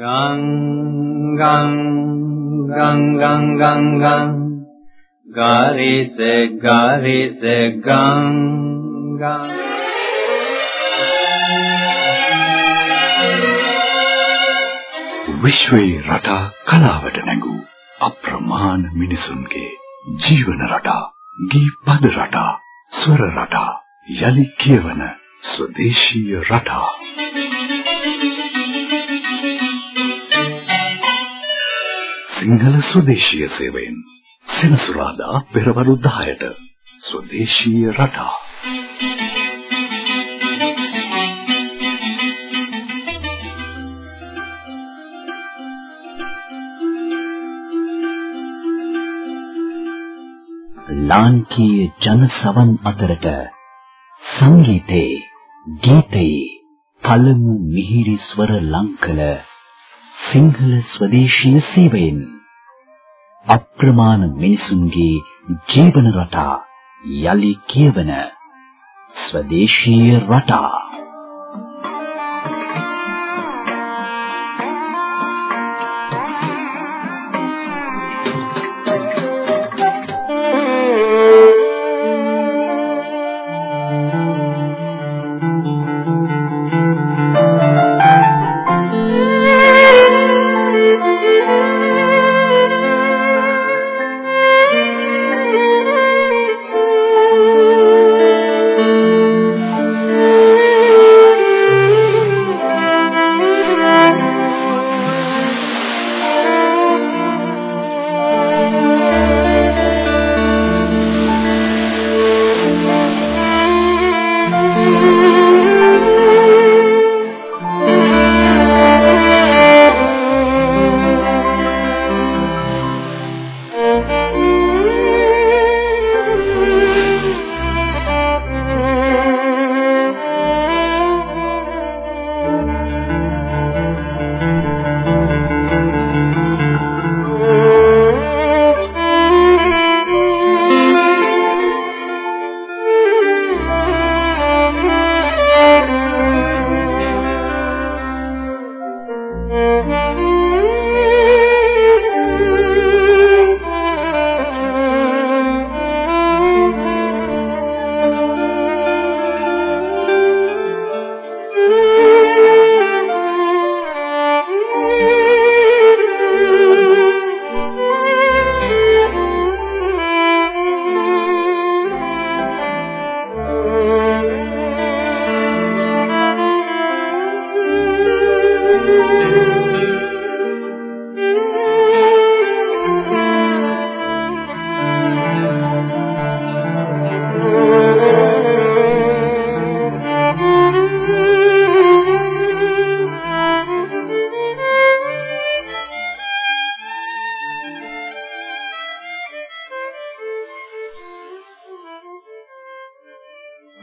ගං ගං ගං ගං ගං ගං ගාරිස ගාරිස ගං ගං විශ්වයේ රටා කලාවට නැඟූ අප්‍රමාණ මිනිසුන්ගේ ජීවන රටා ගී පද රටා ස්වර රටා යලි කියවන ස්වදේශීය රටා. සිංහල ස්වදේශීය සේවයෙන්. සෙනසුරාදා පෙරවරු 10ට ස්වදේශීය රටා. ලාංකීය ජන සවන් අතරට සංගීතේ ගීතේ පළමු මිහිරි ස්වර ලංකල සිංහල ස්වදේශීය සේවයෙන් අප්‍රමාණ මිනිසුන්ගේ ජීවන රටා යලි කියවන ස්වදේශීය රටා.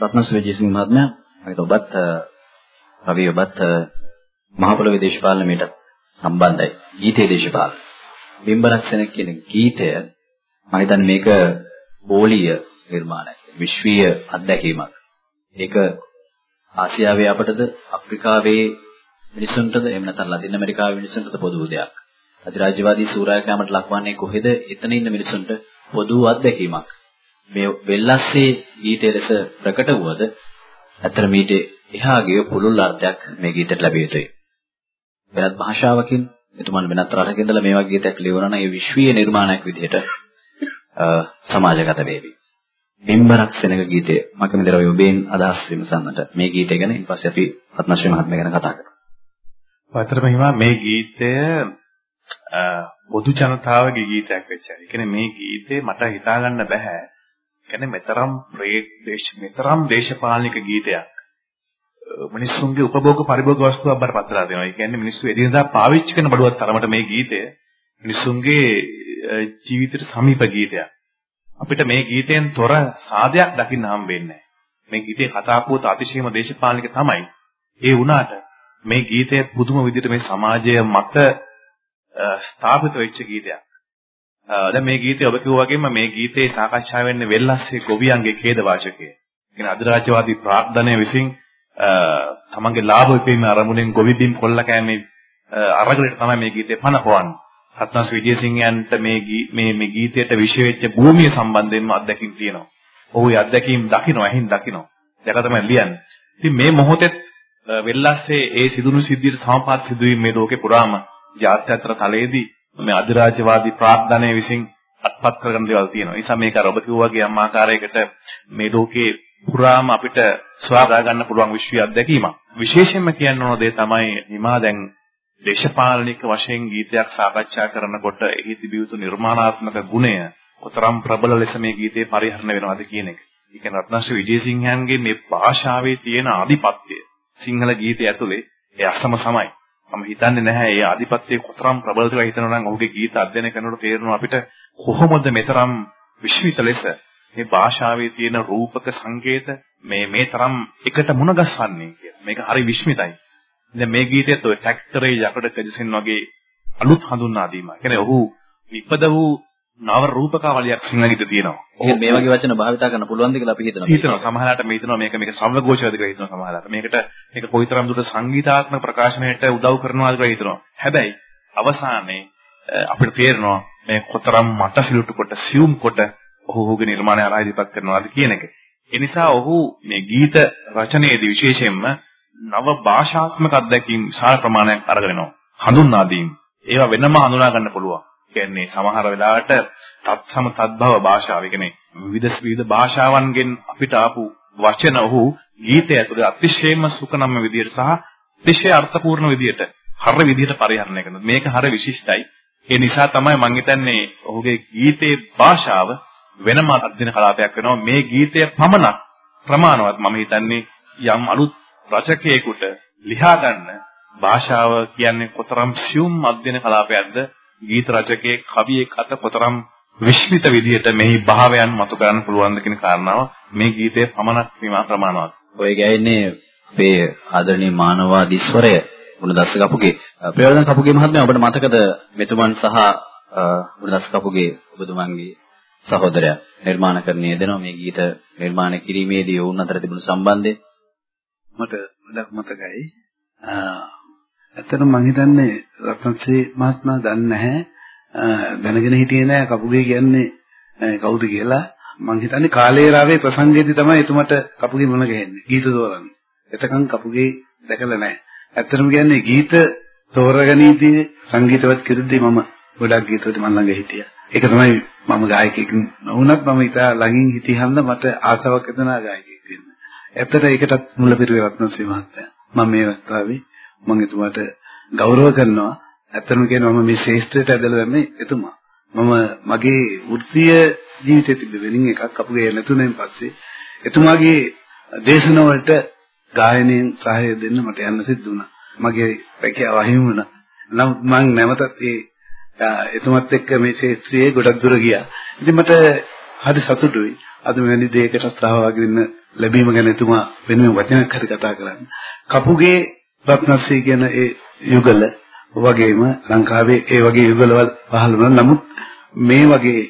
රත්නසූරිය ජයසිංහ මහත්මයා මම ඔබත් රවි ඔබත් මහ පොළොවේ දේශපාලනයට සම්බන්ධයි. ගීතයේ දේශපාලන. බිම්බරක් සෙන කියන ගීතය මම හිතන්නේ මේක බෝලීය නිර්මාණයක්. විශ්වීය අත්දැකීමක්. ඒක ආසියාවේ අපටද අප්‍රිකාවේ මිනිසුන්ටද එහෙම නැත්නම් ලතින් ඇමරිකාවේ මිනිසුන්ටද පොදු දෙයක්. අධිරාජ්‍යවාදී සූරාකෑමට ලක්වන්නේ කොහෙද? එතන ඉන්න මිනිසුන්ට පොදු අත්දැකීමක්. මේ වෙල්ලස්සේ ගීතය ලෙස ප්‍රකට වුවද ඇත්තට මීට එහා ගිය පුළුල් අර්ථයක් මේ ගීතයට ලැබිය යුතුයි. වෙනත් භාෂාවකින් එතුමන් වෙනත් රටක ඉඳලා මේ වගේ ගීතයක් ලියවනවා නම් ඒ විශ්වීය නිර්මාණයක් විදිහට සමාජගත වේවි. බිම්බරක් සෙනග ගීතය මම කැමතිද ඔබෙන් අදහස් විමසන්නට මේ ගීතය ගැන ඊට පස්සේ අපි පත්නශ්‍රී මහත්මයා ගැන කතා කරමු. පතරම හිමා මේ ගීතය පොදු ජනතාවගේ ගීතයක් වෙච්ච හැටි. කියන්නේ මේ ගීතේ මට හිතා ගන්න බෑ. කියන්නේ මෙතරම් ප්‍රේක්ෂ මෙතරම් දේශපාලනික ගීතයක්. මිනිස්සුන්ගේ උපභෝග පරිභෝග වස්තුවක් බවට පත් වෙලා දෙනවා. ඒ කියන්නේ මිනිස්සු එදිනදා පාවිච්චි කරන බඩුවක් තරමට මේ ගීතය මිනිස්සුන්ගේ ජීවිතයට සමීප ගීතයක්. අපිට මේ ගීතයෙන් තොර සාදයක් දකින්න හම්බෙන්නේ මේ ගීතේ කතා පුවත අතිශයම දේශපාලනික තමයි. ඒ වුණාට මේ ගීතය පුදුම විදිහට මේ සමාජය මත ස්ථාපිත වෙච්ච ගීතයක්. දැන් මේ ගීතය ඔබ කිව්වා වගේම මේ ගීතේ සාකච්ඡා වෙන්නේ වෙල්ලස්සේ ගොවියන්ගේ ඛේද වාචකය. කියන අධිරාජ්‍යවාදී ප්‍රාර්ථනය විසින් තමන්ගේ ලාභ විපීමේ අරමුණෙන් ගොවි බිම් කොල්ල කෑමේ අරගලට තමයි මේ ගීතේ පණ පොවන්නේ. රත්නස් විජේසිංහයන්ට මේ මේ මේ ගීතයට විශේෂ වෙච්ච භූමිය සම්බන්ධයෙන්ම අත්දැකීම් තියෙනවා. ඔහු ඒ අත්දැකීම් දකින්න ඇහින් දකින්න. දැක තමයි ලියන්නේ. ඉතින් මේ මොහොතේ වෙල්ලස්සේ ඒ සිදුණු සිද්ධියට සමපාත සිදුවීම් මේ ලෝකේ පුරාම ජාත්‍යන්තර තලයේදී මේ අධිරාජ්‍යවාදී ප්‍රාග්ධනය විසින් අත්පත් කරගෙන දේවල් තියෙනවා. ඒ නිසා මේක අර ඔබ කිව්වා වගේ අම් ආකාරයකට මේ ලෝකේ පුරාම අපිට ස්වාදා ගන්න පුළුවන් විශ්වීය අත්දැකීමක්. විශේෂයෙන්ම කියන්න ඕන දේ තමයි හිමා දැන් දේශපාලනික වශයෙන් ගීතයක් සාකච්ඡා කරනකොට එහි තිබිය යුතු නිර්මාණාත්මක ගුණය කොතරම් ප්‍රබල ලෙස මේ ගීතේ පරිහරණය වෙනවද කියන එක. ඒ කියන්නේ රත්නශ්‍රී විජේසිංහයන්ගේ මේ භාෂාවේ තියෙන ආධිපත්‍යය සිංහල ගීතය ඇතුලේ ඒ අසම සමයි. මම හිතන්නේ නැහැ මේ ආධිපත්‍යය කොතරම් ප්‍රබලද කියලා හිතනවා නම් ඔහුගේ ගීත අධ්‍යයනය කරනකොට තේරෙනවා අපිට කොහොමද මෙතරම් විශ්විත ලෙස මේ භාෂාවේ තියෙන රූපක සංකේත මේ මේ තරම් එකට මුණ ගස්වන්නේ කියලා. මේක හරි විශ්මිතයි. දැන් මේ ගීතයත් ඔය ට්‍රැක්ටරේ යකඩ කජසෙන් වගේ අලුත් හඳුන්වා දීමක්. කියන්නේ ඔහු නිපද වූ නව රූපකාවලියක් සිංහලෙට තියෙනවා. ඒක මේ වගේ වචන භාවිතා කරන්න පුළුවන්ද කියලා අපි හිතනවා. හිතනවා සමහරවිට මේ හිතනවා මේක මේක සම්වගෝචරද කියලා හිතනවා සමහරවිට. මේකට මේක කොයිතරම් දුරට සංගීතාත්මක ප්‍රකාශනයට උදව් කරනවාද කියලා හිතනවා. හැබැයි අවසානයේ අපිට තේරෙනවා මේ කොතරම් මටසිලුට කොට සියුම් කොට ඔහු ඔහුගේ නිර්මාණය අරා ඉදිරිපත් කරනවාද කියන එක. ඒ නිසා ඔහු මේ ගීත රචනයේදී විශේෂයෙන්ම නව භාෂාත්මක අත්දැකීම් විශාල ප්‍රමාණයක් අරගෙන එනවා. හඳුන්වා දීම. ඒවා වෙනම හඳුනා ගන්න පුළුවන්. කියන්නේ සමහර වෙලාවට තත්සම තද්භව භාෂාව. ඒ කියන්නේ විවිධ විවිධ භාෂාවන්ගෙන් අපිට ආපු වචන ඔහු ගීතය ඇතුලේ අතිශයම සුකනම්ම විදියට සහ අතිශය අර්ථපූර්ණ විදියට හර විදියට පරිහරණය කරනවා. මේක හර විශිෂ්ටයි. ඒ නිසා තමයි මම හිතන්නේ ඔහුගේ ගීතේ භාෂාව වෙනම අධ්‍යයන කලාපයක් වෙනවා. මේ ගීතය පමණක් ප්‍රමාණවත් මම හිතන්නේ යම් අලුත් රචකයෙකුට ලියා ගන්න භාෂාව කියන්නේ කොතරම් සියුම් අධ්‍යයන කලාපයක්ද ගීත රචකයේ කවියෙක් අත කොතරම් විශ්මිත විදිහට මෙහි භාවයන් මතු කරන්න පුළුවන්ද කියන කාරණාව මේ ගීතයේ පමණක් විමා ප්‍රමාණවත්. ඔය ගෑන්නේ අපේ ආදරණීය මානවාදී ස්වරය ගුණදස්ස කපුගේ ප්‍රයෝජන කපුගේ මහත්මයා ඔබට මතකද මෙතුමන් සහ ගුණදස්ස කපුගේ ඔබතුමන්ගේ සහෝදරයා නිර්මාණකරණය දෙනවා මේ ගීත නිර්මාණය කිරීමේදී වුන් අතර තිබුණු සම්බන්ධය මට ගොඩක් මතකයි. ඇත්තටම මම හිතන්නේ රත්නශ්‍රී මහත්මයා දන්නේ නැහැ. දැනගෙන හිටියේ නෑ කපුගේ කියන්නේ කවුද කියලා. මම හිතන්නේ කාලේරාවේ ප්‍රසංගයේදී තමයි එතුමට කපුගේ මුණ ගැහෙන්නේ. ගීත තෝරන්නේ. එතකන් කපුගේ දැකලා නැහැ. ඇත්තටම කියන්නේ ගීත තෝරගනීදී සංගීතවත් කිරුද්දී මම ගොඩක් ගීතවලට මම ළඟ හිටියා. ඒක තමයි මම ගායකයෙක් නොවුනත් මම ඉතා ළඟින් හිටියහම මට ආසාවක් ඇතිවෙනා ගායකයෙක් වෙන්න. ඇත්තට ඒකටත් මුලපිරුවේ රත්නශ්‍රී මහත්තයා. මම මේ අවස්ථාවේ මම එතුමාට ගෞරව කරනවා. ඇත්තම කියනවා මම මේ ශේෂ්ත්‍රයට ඇදලා දැම්මේ එතුමා. මම මගේ වෘත්තීය ජීවිතේ තිබ්බ වෙනින් එකක් අපුගේ නැතුණෙන් පස්සේ එතුමාගේ දේශනාවලට ගායනයෙන් සහාය දෙන්න මට යන්න සිද්ධ වුණා. මගේ රැකියාව අහිමි වුණා. නමුත් මම නැවතත් ඒ එතුමත් එක්ක මේ ශේත්‍රයේ ගොඩක් දුර ගියා. ඉතින් මට හරි සතුටුයි. අද මෙවැනි දෙයකට සහභාගී වෙන්න ලැබීම ගැන එතුමා වෙනුවෙන් වචනයක් හරි කතා කරන්නේ. කපුගේ රත්නශ්‍රී කියන ඒ යුගල වගේම ලංකාවේ ඒ වගේ යුගලවල් පහළ වුණා. නමුත් මේ වගේ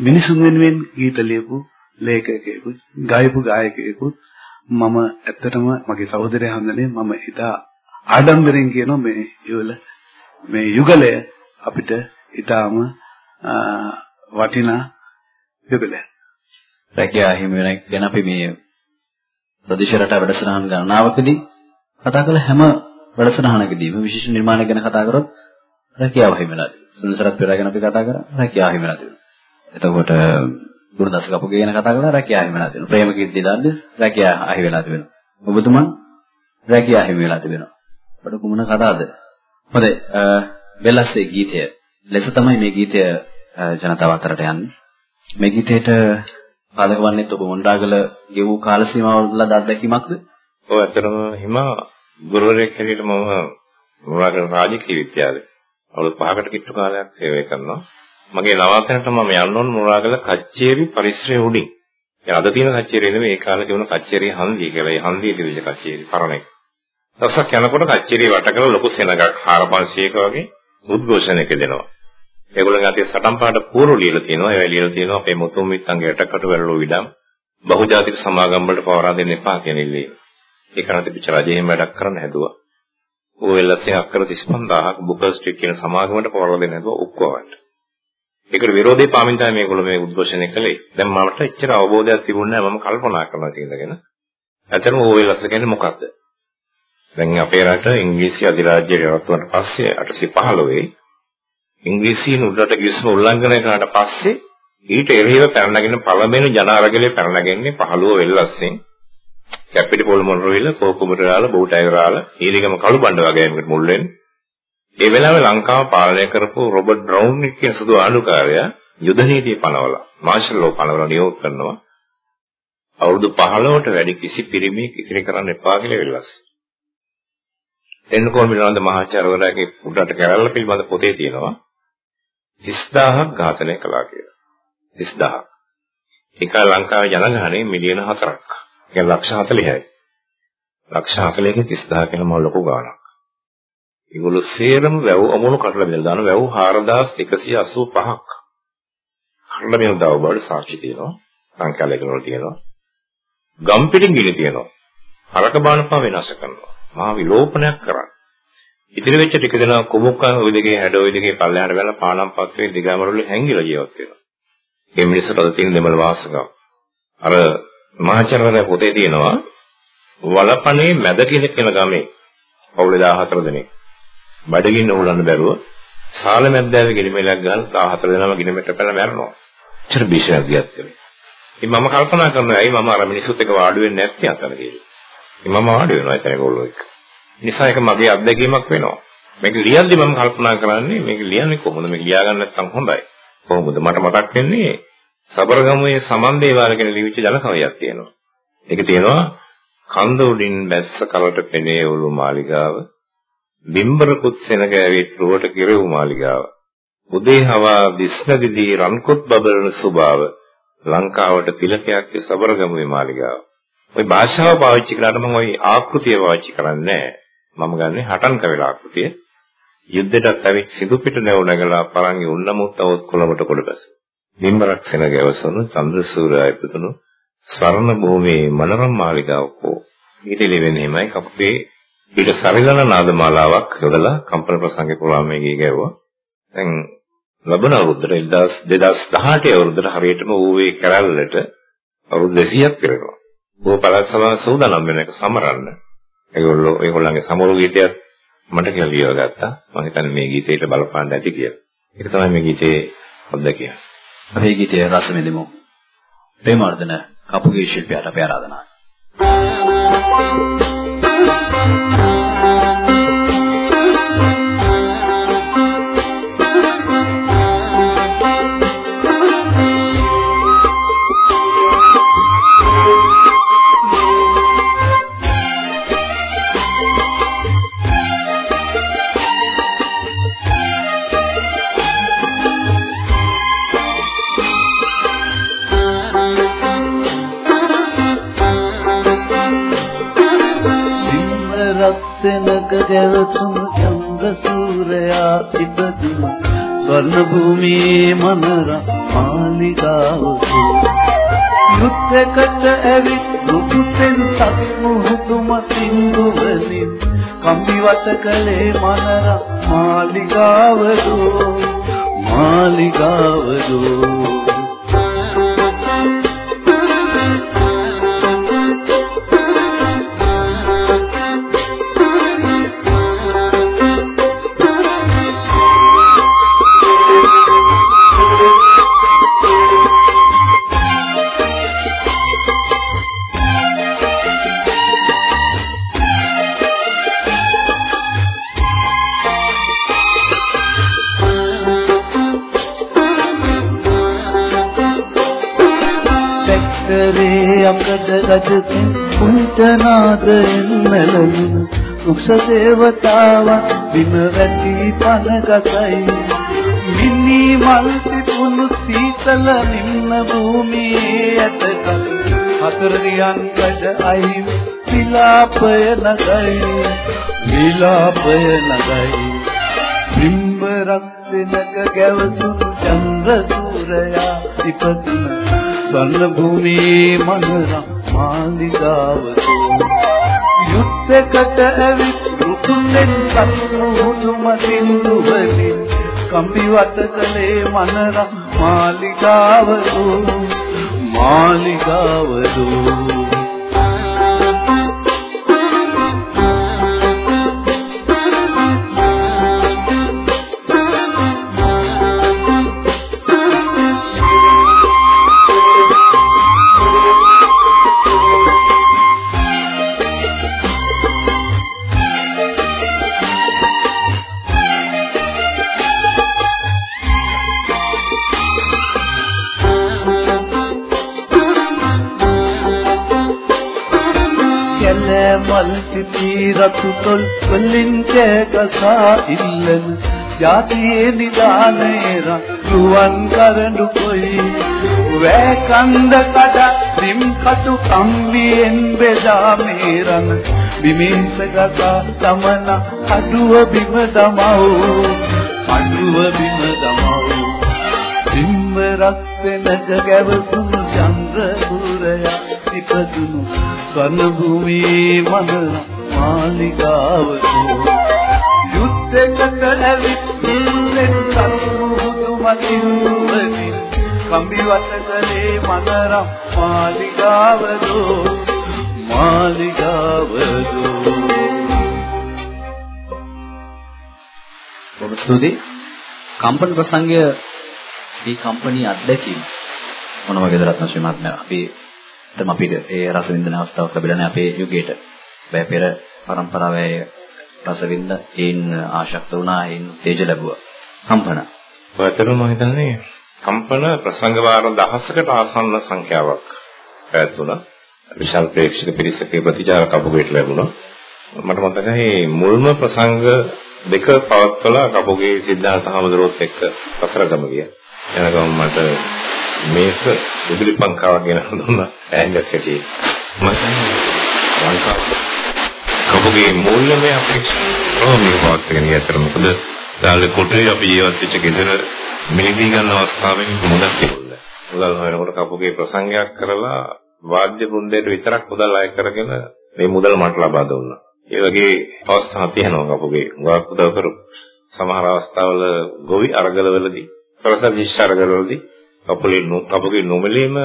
මිනිසුන් වෙනුවෙන් ගීත ලියපු ලේඛකයෙකු, ගායපු ගායකයෙකු මම ඇත්තටම මගේ සහෝදරයා හන්දනේ මම ඉතා ආඩම්බරෙන් කියනවා මේ යුගල මේ යුගලය අපිට ඊටාම වටිනා යුගලයක්. රැකියා හිමි වෙන ගැන අපි මේ ප්‍රදේශ රට වැඩසටහන් ගණනාවකදී කතා කළ හැම වැඩසටහනකදීම විශේෂ නිර්මාණයක් ගැන කතා කරොත් රැකියාව හිමිලා තියෙනවා. සුන්දරත් පෙරා ගැන අපි කතා කරා රැකියාව හිමිලා තියෙනවා. එතකොට ගුරුදාස කපුගේ ගැන කතා කරලා රැකියාව හිමිලා තියෙනවා. ප්‍රේමකීර්ති දාද්දිස් රැකියාව අහි වෙලා තිබෙනවා. ඔබතුමන් රැකියාව හිමි වෙලා තිබෙනවා. අපිට කුමන කතාවද? හොඳයි වෙලස්සේ ගීතය ලෙස තමයි මේ ගීතය ජනතාව අතරට යන්නේ. මේ ගීතයට පාදක වන්නේ ඔබ මොණ්ඩාගල ගෙවූ කාල සීමාවල අත්දැකීමක්ද? ඔව් ඇත්තටම හිමා ගුරුවරයෙක් හැටියට මම මොණ්ඩාගල රාජකීය විද්‍යාලයේ අවුරුදු 5කට කිට්ටු කාලයක් සේවය කරනවා. මගේ නවාතැනට මම යන්න ඕන මොණ්ඩාගල කච්චේරි පරිසරයේ උඩින්. ඒ අද තියෙන කච්චේරිය නෙමෙයි ඒ කාලේ තිබුණ කච්චේරි හන්දිය කියලා. ඒ හන්දිය තිබිච්ච කච්චේරි පරණ එක. දවසක් යනකොට කච්චේරිය වට කරලා ලොකු සෙනගක් 4500ක වගේ උද්ඝෝෂණයක දෙනවා. ඒගොල්ලන්ගේ අතේ සටන් පාට පූර්ව ලියලා තියෙනවා. ඒවා ලියලා තියෙනවා අපේ මුතුන් මිත්තන්ගේ යටකට වැරළු විඩම් බහුජාතික සමාගම් වලට පවරා දෙන්න එපා කියන ඉල්ලීම. ඒක නැති පිට රජයෙන් වැඩක් කරන්න හැදුවා. ඕවෙල්ලස්සේ අක්කර 35000ක් බුකර් ස්ට්‍රීට් කියන සමාගමකට පවරලා දෙන්න හදුවා ඔක්කොවට. ඒකට විරෝධී පාමින් තමයි මේගොල්ලෝ මේ උද්ඝෝෂණය කළේ. දැන් මට එච්චර අවබෝධයක් තිබුණේ නැහැ මම කල්පනා කරනවා කියලාගෙන. ඇත්තටම ඕවෙල්ලස් කියන්නේ මොකක්ද? දැන් අපේ රට ඉංග්‍රීසි අධිරාජ්‍යයට රත් වුණාට පස්සේ 815 ඉංග්‍රීසියෙන් උඩට ගිස්ම උල්ලංඝනය කරාට පස්සේ ඊට එරෙහිව පැනනගෙන පළවෙනි ජනාරගලේ පැනනගන්නේ 15 වෙල්ලස්යෙන් කැපිටිපොල් මොනරවිල කෝකුමරාල බෝටයිරාල ඊලිගම කළුබණ්ඩ වගේමකට මුල් වෙන්නේ. ඒ වෙලාවේ ලංකාව පාලනය කරපු රොබර්ට් බ්‍රවුන් කියන සුදු ආණ්ඩුකාරයා යුද නීතිය පනවලා මාෂල් ලෝ පනවලා නියෝග කරනවා. අවුරුදු 15ට වැඩි කිසි පිරිමියෙක් ඉතිරි කරන්න එපා කියලා වෙල්ලස්. එන්නකෝන් මිලනන්ද මහාචාර්යවරයාගේ උඩට කැරල්ල පිළිබඳ පොතේ තියෙනවා 30000ක් ඝාතනය කළා කියලා. 30000ක්. ඒක ලංකාවේ ජනගහනය මිලියන 4ක්. කියන්නේ ලක්ෂ 40යි. ලක්ෂ 40ක 30000 කියන මහ ලොකු ගාණක්. ඒගොල්ලෝ සේරම වැව් අමුණු කඩලා බෙදලා දාන වැව් 4185ක්. කඩලා බෙදලා දාව බඩ සාක්ෂි තියෙනවා. සංඛ්‍යාලයක වල තියෙනවා. ගම් පිටින් ගිනි තියෙනවා. හරක බානපා වෙනස් කරනවා. මහා විලෝපනයක් කරා. ඉතිරි වෙච්ච ටික දෙනා කුමුක්කන් ওই දෙකේ හැඩ ওই දෙකේ පල්ලෙහාට බැලලා පානම් පත්‍රයේ දිගමරවල හැංගිලා ජීවත් වෙනවා. මේ මිනිස්සුන්ට අද තියෙන දෙමළ වාසකම්. අර මහාචාර්යවරයා පොතේ තියෙනවා වලපනේ මැද කියන කෙන ගමේ පවුලේ 14 දෙනෙක් බඩගින්න උලන්න බැරුව සාල මැද්දාවේ ගිනිමෙලක් ගහලා 14 දෙනාම ගිනිමෙට පැනලා මැරෙනවා. චර බීෂයක් ගියත් කලේ. ඉතින් මම කල්පනා කරනවා ඇයි මම අර මිනිස්සුත් එක්ක වාඩි වෙන්නේ නැත්තේ අතන කියලා. ඉතින් මම වාඩි වෙනවා එතන ඒගොල්ලෝ එක්ක. නිසා ඒක මගේ අත්දැකීමක් වෙනවා. මේක ලියද්දි මම කල්පනා කරන්නේ මේක ලියන්නේ කොහොමද මේක ලියාගන්න නැත්නම් හොඳයි. කොහොමද මට මතක් වෙන්නේ සබරගමුවේ සමන්දේවාල කියන ලිවිච්ච ජල කවියක් තියෙනවා. ඒක තියෙනවා කන්ද උඩින් බැස්ස කලට පෙනේ උළු මාලිගාව බිම්බර කුත්සෙනක ඇවිත් රුවට කිරෙව් මාලිගාව උදේ හවා දිස්නදිදී රන්කොත් බබලන සුභාව ලංකාවට තිලකයක් සබරගමුවේ මාලිගාව. ওই භාෂාව පාවිච්චි කරාට මම ওই ආකෘතිය පාවිච්චි කරන්නේ මම ගන්නේ හටන් කවල ආකෘතිය. යුද්ධයටත් ඇවිත් සිදු පිට නැව නැගලා පරංගි උන්නමුත් අවොත් කොළමට කොළබැස. බිම්බරක් සෙන ගැවසුණු චන්ද්‍රසූරය ඉපදුණු ස්වර්ණ භූමියේ මනරම් මාලිගාවකෝ ඊට ලෙවෙන්නේ එමය කපුගේ ඊට සරිලන නාදමාලාවක් යොදලා කම්පන ප්‍රසංගේ පුරාම මේ ගී ගැවුවා. දැන් ලබන අවුරුද්දට 2018 අවුරුද්දට හරියටම ඌවේ කරල්ලට අවුරුදු 200ක් පෙරනවා. ඌ පළාත් සභාව සූදානම් වෙන එක සමරන්න. ඒගොල්ලෝ ඒගොල්ලන්ගේ සමරු ගීතයත් මට කියලා ලියව ගත්තා. මම හිතන්නේ මේ ගීතේට බලපාන්න ඇති කියලා. ඒක තමයි මේ ගීතේ අත්දැකීම. අපේ ගීතයේ රස මෙදෙමු. ප්‍රේමවර්ධන කපුගේ ශිල්පියාට අපේ ආරාධනාව. ගැවතුම් චන්ද්‍ර සූරයා ඉපදුන ස්වර්ණ භූමියේ මනර මාලිගාව යුද්ධකට ඇවිත් රුපුතෙන් සත් මුහුදුම සින්දුවලින් කම්බිවත කලේ මනර මාලිගාවදෝ. මාලිගාවදෝ රජසින් කුංචනාදයෙන් මැලුන උක්ෂ දේවතාවන් බිම වැටි පන ගසයි මිනි මල් පිපුණු සීතල නිම්න භූමියේ ඇතක හතර දියන් කඩ අහිමි විලාපය නගයි. විලාපය නගයි. බිම්බ රක්ෂණක ගැවසුණු චන්ද්‍ර සූරයා ඉපදුන ස්වර්ණ භූමියේ මනරම් මාලිගාවතු යුද්ධකට ඇවිත් තුන්ෙන් සත්මුදුම සින්දුවලින් කම්බි වට කලේ මනර මාලිගාවදෝ මාලිගාවදෝ පිපි රතු තොල් වලින් කැකසා ඉල්ලන ජාතියේ නිදානේර රුවන් කරඬු කොයි. වෑ කන්ද කඩ රිම් කටු කම්බියෙන් බෙදා මේරන බිමින්සගත තමන අඩුව බිම දමව්. අඩුව බිම දමව්. බිම්බරක් වෙනක ගැවසුණු චන්ද්‍ර පුරයා ඉපදුණු ස්වර්ණ භූමියේ මන මාලිගාවතෝ යුද්ධකට ඇවිත් ඉන්නේ සතුමුදු මතිනුවනි කම්බි වතකලේ මනරම් මාලිගාවතෝ මාලිගාවතෝ ඔබ ස්තුති කම්පන ප්‍රසංගය මේ කම්පැනි අත්දැකීම මොන වගේද රත්නශ්‍රී මහත්මයා අපි තම අපිට ඒ රස විඳින අවස්ථාවක් ලැබිලා නැහැ අපේ යුගයට. බය පෙර පරම්පරාවේ රස විඳ ඒන් ආශක්ත වුණා ඒන් තේජ ලැබුවා. කම්පන. ඔයතර මම හිතන්නේ කම්පන ප්‍රසංග වාර දහසකට ආසන්න සංඛ්‍යාවක් පැවැත්ුණා. විශාල ප්‍රේක්ෂක පිරිසකේ ප්‍රතිචාර කපුගේට ලැබුණා. මට මතකයි මුල්ම ප්‍රසංග දෙක පවත්වලා කපුගේ සිද්ධාර්ථ හමුදුරුවොත් එක්ක පසරගම ගියා. එනකම් මට මේස විදුලි පංකාවක් ගෙන දුන්නා ඈඟක් හැටියේ. මම ලංකාව කපුගේ මූල්‍යමය අපේක්ෂා ප්‍රෝමික පවත්ගෙන යතර මොකද දාලේ කොටේ අපි ජීවත් වෙච්ච ගෙදර මිනිදී ගන්න අවස්ථාවෙන් මුදල් තිබුණා. මුදල් හොයනකොට කපුගේ ප්‍රසංගයක් කරලා වාද්‍ය වෘන්දයට විතරක් මුදල් අය කරගෙන මේ මුදල් මට ලබා දුන්නා. ඒ වගේ අවස්ථා තියෙනවා කපුගේ. ගොඩක් උදව් කරු සමහර අවස්ථාවල ගොවි අරගලවලදී ප්‍රසන්න විශ්ාරගලවලදී කපුලේ කපුගේ නොමලීම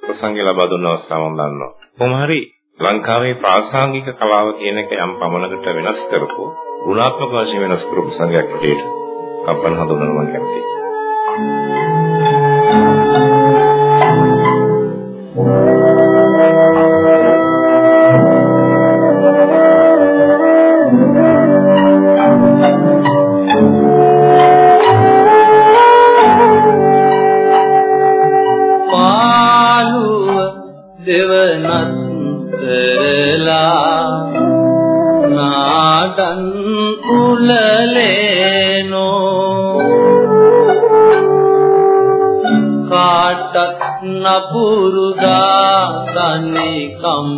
ප්‍රසංගය ලබා දුන්න අවස්ථාව මම දන්නවා. කොහොම හරි ලංකාවේ ප්‍රාසංගික කලාව කියන එක යම් පමණකට වෙනස් කරපු ගුණාත්මක වශයෙන් වෙනස් කරපු සංගයක් විදිහට කම්පන හඳුනන මම නපුරුදා තනිකම් ඇති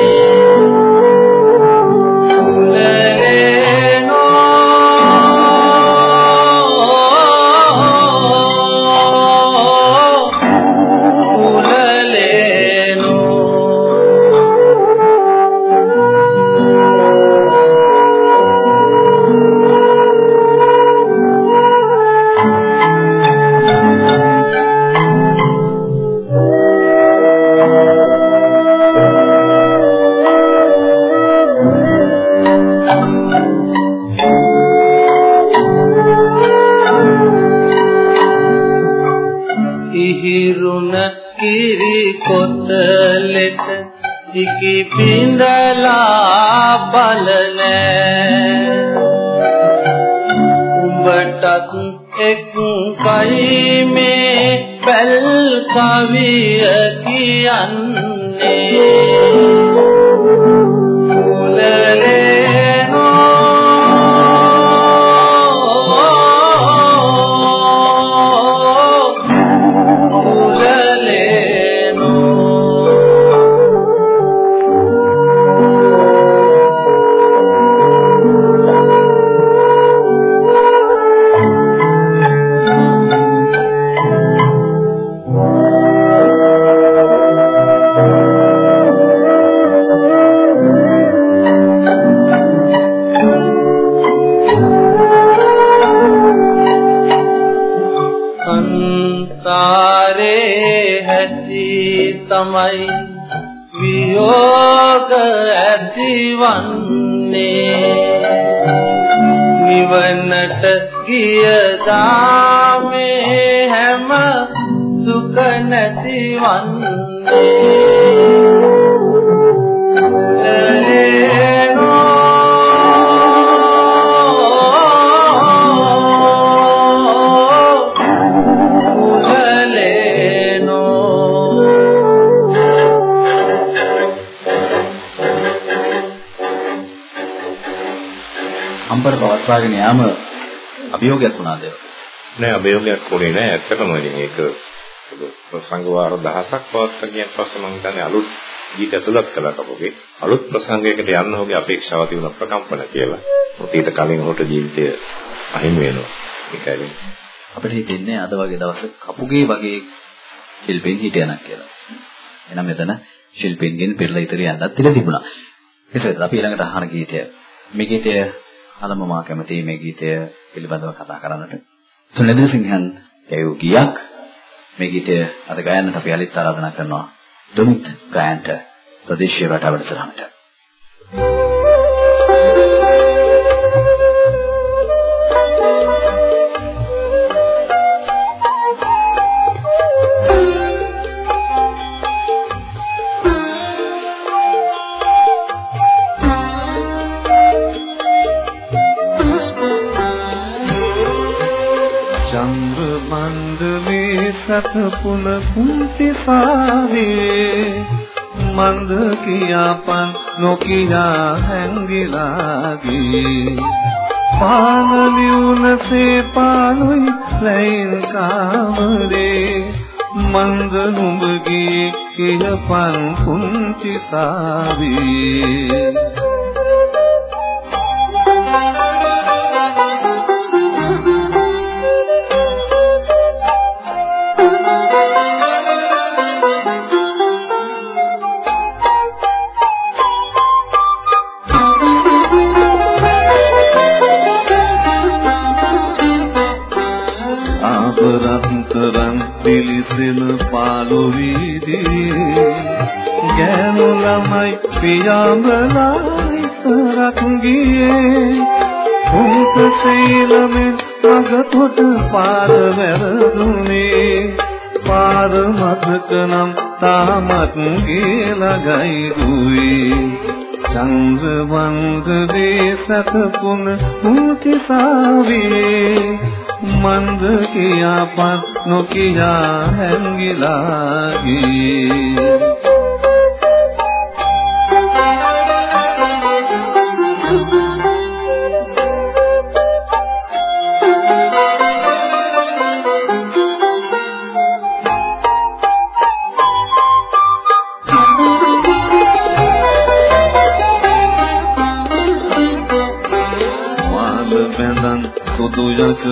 අභියෝගයක් වුණාද? නෑ අභියෝගයක් වුණේ නෑ ඇත්තටම ඉතින් ඒක ප්‍රසංග වාර දහසක් පවත්වාගෙන පස්සේ මම හිතන්නේ අලුත් ගීත ඇතුළත් කළා කපුගේ අලුත් ප්‍රසංගයකට යන්න ඕගේ අපේක්ෂාව තිබුණ ප්‍රකම්පන කියලා. මොකද ඊට කලින් ඔහුට ජීවිතය අහිමි වෙනවා. ඒකයි අපිට හිතෙන්නේ අද වගේ දවසක කපුගේ වගේ ශිල්පීන් හිටියනක් කියලා. එහෙනම් මෙතන ශිල්පීන්ගෙන් පෙරලා ඉදිරිය යන්නත් ඉඩ තිබුණා. එසේත් අපි ඊළඟට අහන ගීතය මේ ගීතය අලම මා කැමති මේ ගීතය පිළිබඳව කතා කරන්නට. සුනිල් සිංහන් ගැයූ ගීයක් මේ ගීතය අද ගයන්නට අපි අලිත් ආරාධනා කරනවා. දුමිත් ගායන්ට ස්වදේශීය රටවල සරහනට. සතපුන කුංචි සාවේ මන්ද කියාපන් නොකියා හැංගිලා ගී පානලියුනසේ පානුයි ලැයින් කාමරේ. මන්ද නුඹගේ කියපන් කුංචි සාවේ ගියලා ගයි දුවේ චන්ද්‍ර වංගදේ සතපුන මුති සාවේ මන්ද කියාපත් නොකියා හැංගිලා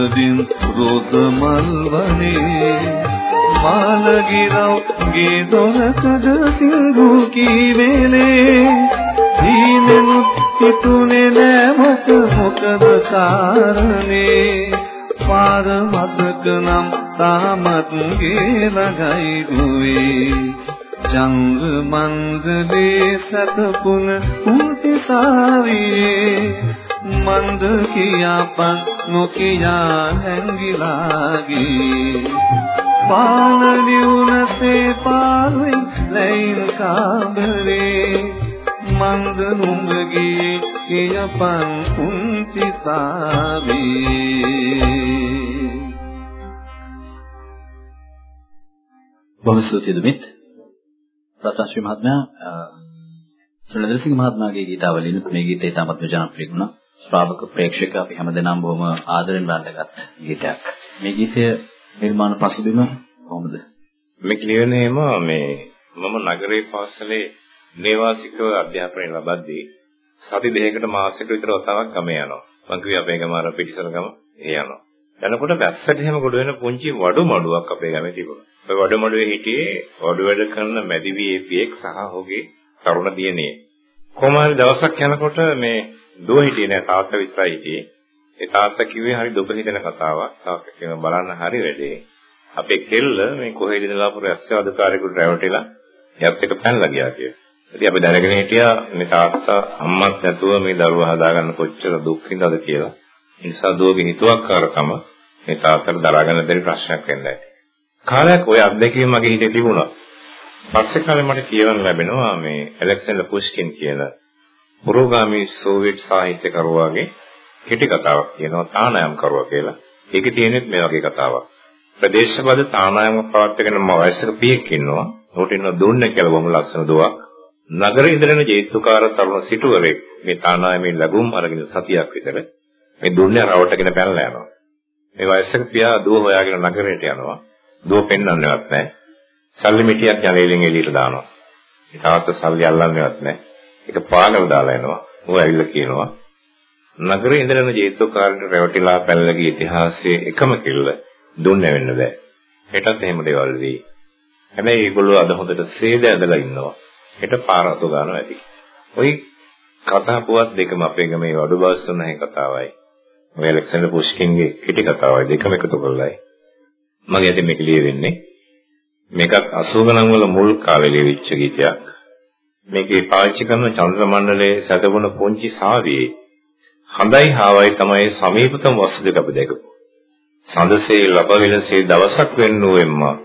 ගියේ යකදින් රෝස මල් වනේ මාලගිරව් ගේ දොරකද සිංහු කීවෙලේ දීනෙනුත් හිතුනේ නෑ මොක මොකද කාරණේ? පාර මතක නම් තාමත් ගේ ළඟයි දුවේ ජංග මන්දලේ සතපුන උතිසාවියේ මන්ද කියාපන් නොකියා හැංගිලා ගියේ පාලලියුනසේ පාරුවෙන් ලැයින් කාබරේ මන්ද නුඹගේ කියපන් කුංචි සාවේ බොහොම ස්තුතියි දුමිත්. රතන්ශ්‍රී මහත්මයා සුනිල්සිංහ මහත්මයාගේ ගීතාවලින් මේ ගීතය ඉතාමත් ජනප්‍රිය වුණා. ශ්‍රාවක ප්‍රේක්ෂක අපි හැමදෙනාම බොහොම ආදරෙන් වැළඳගත් ගීතයක්. මේ ගීතය නිර්මාණ පසුබිම කොහොමද? මේක ලියන්නේම මේ මම නගරේ පාසලේ නේවාසිකව අධ්‍යාපනය ලබද්දී සති දෙකකට මාසෙක විතර වතාවක් ගමේ යනවා. මං කිව්වේ අපේ ගම අර පිටිසර ගම ඒ යනවා. යනකොට වැස්සට එහෙම ගොඩ වෙන පුංචි වඩු මඩුවක් අපේ ගමේ තිබුණා. ඔය වඩු මඩුවේ හිටියේ වඩු වැඩ කරන මැදිවි ඒපියෙක් සහ ඔහුගේ තරුණ දියණිය. කොහොම හරි දවසක් යනකොට මේ දුව හිටියේ නෑ තාත්තා විතරයි හිටියේ. ඒ තාත්තා කිව්වේ හරි දුක හිතෙන කතාවක්. තාත්තා කියන බලන්න හරි වැඩේ. අපේ කෙල්ල මේ කොහෙද ඉඳලා පුර ඇස්සවදකාරයෙකුට රැවටිලා එයත් එක පැනලා ගියා කියලා. ඉතින් අපි දැනගෙන හිටියා මේ තාත්තා අම්මත් නැතුව මේ දරුවා හදාගන්න කොච්චර දුක් විඳද කියලා. ඒ නිසා දුවගේ හිතුවක්කාරකම මේ තාත්තට දරාගන්න බැරි ප්‍රශ්නයක් වෙන්නයි. කාලයක් ওই අත්දැකීම මගේ හිතේ තිබුණා. පස්සේ කාලේ මට කියවන්න ලැබෙනවා මේ ඇලෙක්සැන්ඩර් පුෂ්කින් කියන පුරෝගාමී සෝවියට් සාහිත්‍යකරුවාගේ කෙටි කතාවක් කියනවා තානායම් කරුවා කියලා. ඒකේ තියෙනෙත් මේ වගේ කතාවක්. ප්‍රදේශපද තානායම පවත්වාගෙන මම වයසක පියෙක් ඉන්නවා. උට ඉන්න දුන්න කියලා බොහොම ලස්සන දුවක්. නගරේ ඉඳගෙන ජේතුකාර තරුණ සිටුවරෙක් මේ තානායමේ ලැබුම් අරගෙන සතියක් විතර මේ දුන්නේ රවටගෙන පැනලා යනවා. මේ වයසක පියා දුව හොයාගෙන නගරයට යනවා. දුව පෙන්වන්නේවත් නැහැ. සල්ලි මිටියක් ජනේලෙන් එළියට දානවා. ඒ තාත්තා සල්ලි අල්ලන්නේවත් නැහැ. ඒක පාගල දාලා එනවා. ඌ ඇවිල්ලා කියනවා නගරේ ඉඳගෙන ජේතෝකාරට රැවටිලා පැනලා ගිය ඉතිහාසයේ එකම කිල්ල දුන්නේ වෙන්න බෑ. හෙටත් එහෙම දේවල් වෙයි. හැබැයි ඒගොල්ලෝ අද හොඳට සේද ඇදලා ඉන්නවා. හෙට පාර අතු ගන්නවා ඇති. ওই කතා පුවත් දෙකම අපේ ගමේ වඩු බස්සුනේ කතාවයි. ඔය ඇලෙක්සැන්ඩර් පුෂ්කින්ගේ කෙටි කතාවයි දෙකම එකතු කරලායි. මගේ අතින් මේක ලියවෙන්නේ. මේකත් 80 ගණන් වල මුල් කාලේ ලියවිච්ච ගීතයක්. මේකේ පාවිච්චි කරන චන්ද්‍ර මණ්ඩලයේ සැතපුණ පොන්චි සාවියේ හඳයි හාවයි තමයි සමීපතම වස්තු දෙක අප දැකපු. සඳසේ ලබවිලසේ දවසක් වෙන්නුවෙම්මා.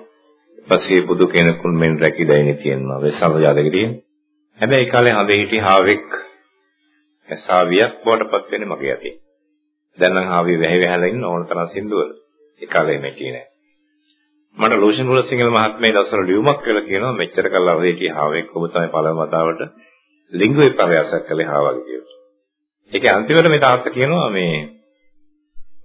පස්සේ බුදු කෙනෙකුන් මෙන් රැකිදැයිනේ තියෙනවා. වෙසම ජාතකේ තියෙන. හැබැයි ඒ කාලේ හඳේ හිටි හාවෙක් ඇසාවියක් බවටපත් වෙන්නේ මගේ අතේ. දැන් නම් හාවිය වැහි වැහලා ඉන්න ඕන තරම් සින්දුවල. ඒ කාලේ මේකේ නෑ. මට ලෝෂන් වල සිංහල මහත්මයා දවසවල ලියුමක් කියලා කියනවා මෙච්චර කල් අවදි හිටිය හාවෙක් ඔබ තමයි පළවෙනි වතාවට ලිංග විපර්යාසයක් කළේ හාවගේ කියලා. ඒකේ අන්තිමට මේ තාත්තා කියනවා මේ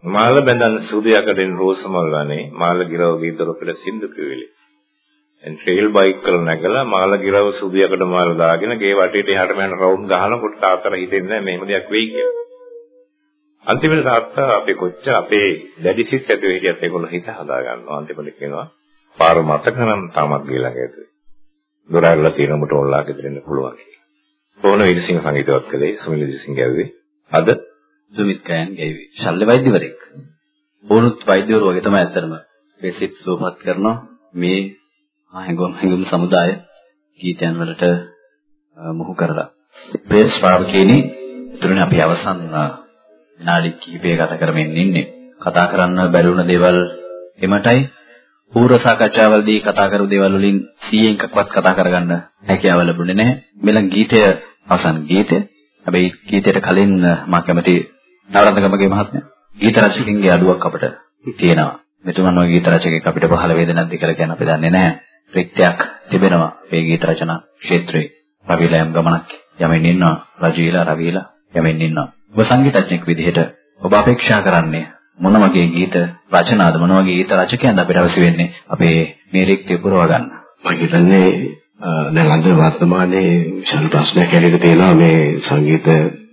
මාළ බැඳන් සුදු යකඩෙන් රෝස මල් වනේ මාළ ගිරව ගීතර පෙළ සින්දු කිවිලි. එන් ට්‍රේල් බයික් කරලා නැගලා මාළ ගිරව සුදු යකඩ මාළ දාගෙන ගේ වටේට එහාට මෙහාට රවුන්ඩ් ගහනකොට තාත්තට හිතෙන්නේ නැහැ මෙහෙම දෙයක් වෙයි කියලා. අන්තිමට තාත්තා අපේ කොච්චර අපේ දැඩිසිත ඇතුලේ හිටියත් ඒගොල්ලෝ හිත හදා ගන්නවා. අන්තිමට කියනවා පාර මතක නම් තාමත් ගිහලා ඇතුලේ. දොර ඇරලා තියෙන උඹට ඔල්ලා ගෙදරෙන්න පුළුවන් කියලා. ඕන විදසිංහ සංගීතවත් කළේ සුනිල් විදසිංහ ගැව්වේ. අද සුමිත් කයන් ගැව්වේ. ශල්්‍ය වෛද්‍යවරයෙක්. ඕනුත් වෛද්‍යවරු වගේ තමයි ඇත්තටම මේ සිත් සුවපත් කරනවා. මේ හැඟුම් හැඟුම් සමුදාය ගීතයන් වලට මොහු කරලා. ප්‍රේ ශ්‍රාවකේනි, තුරුනේ අපි අවසන් විනාඩි කිහිපය ගත කරමින් ඉන්නේ. කතා කරන්න බැරි වුණ දේවල් එමටයි පූර්ව සාකච්ඡාවලදී කතා කරපු දේවල් වලින් 100න් එකක්වත් කතා කරගන්න හැකියාව ලැබුණේ නැහැ. මෙලන් ගීතය අවසන් ගීතය. හැබැයි ගීතයට කලින් මා කැමති නවරත්නගමගේ මහත්මයා ගීත රචකකින්ගේ අඩුවක් අපිට තියෙනවා. මෙතුමන් වගේ ගීත රචකෙක් අපිට පහළ වේද නැද්ද කියලා කියන අපි දන්නේ නැහැ. රික්තයක් තිබෙනවා මේ ගීත රචනා ක්ෂේත්‍රයේ. රවිලා යම් ගමනක් යමින් ඉන්නවා. රජීලා රවිලා යමින් ඉන්නවා. ඔබ සංගීතඥෙක් විදිහට ඔබ අපේක්ෂා කරන්නේ මොන වගේ ගීත රචනාද මොන වගේ ගීත රචකයන්ද අපිට අවශ්‍ය වෙන්නේ අපේ මේ රික්තය පුරව ගන්න. මම හිතන්නේ දැන් අද වර්තමානයේ විශාල ප්‍රශ්නයක් ඇවිල්ලා තියෙනවා මේ සංගීත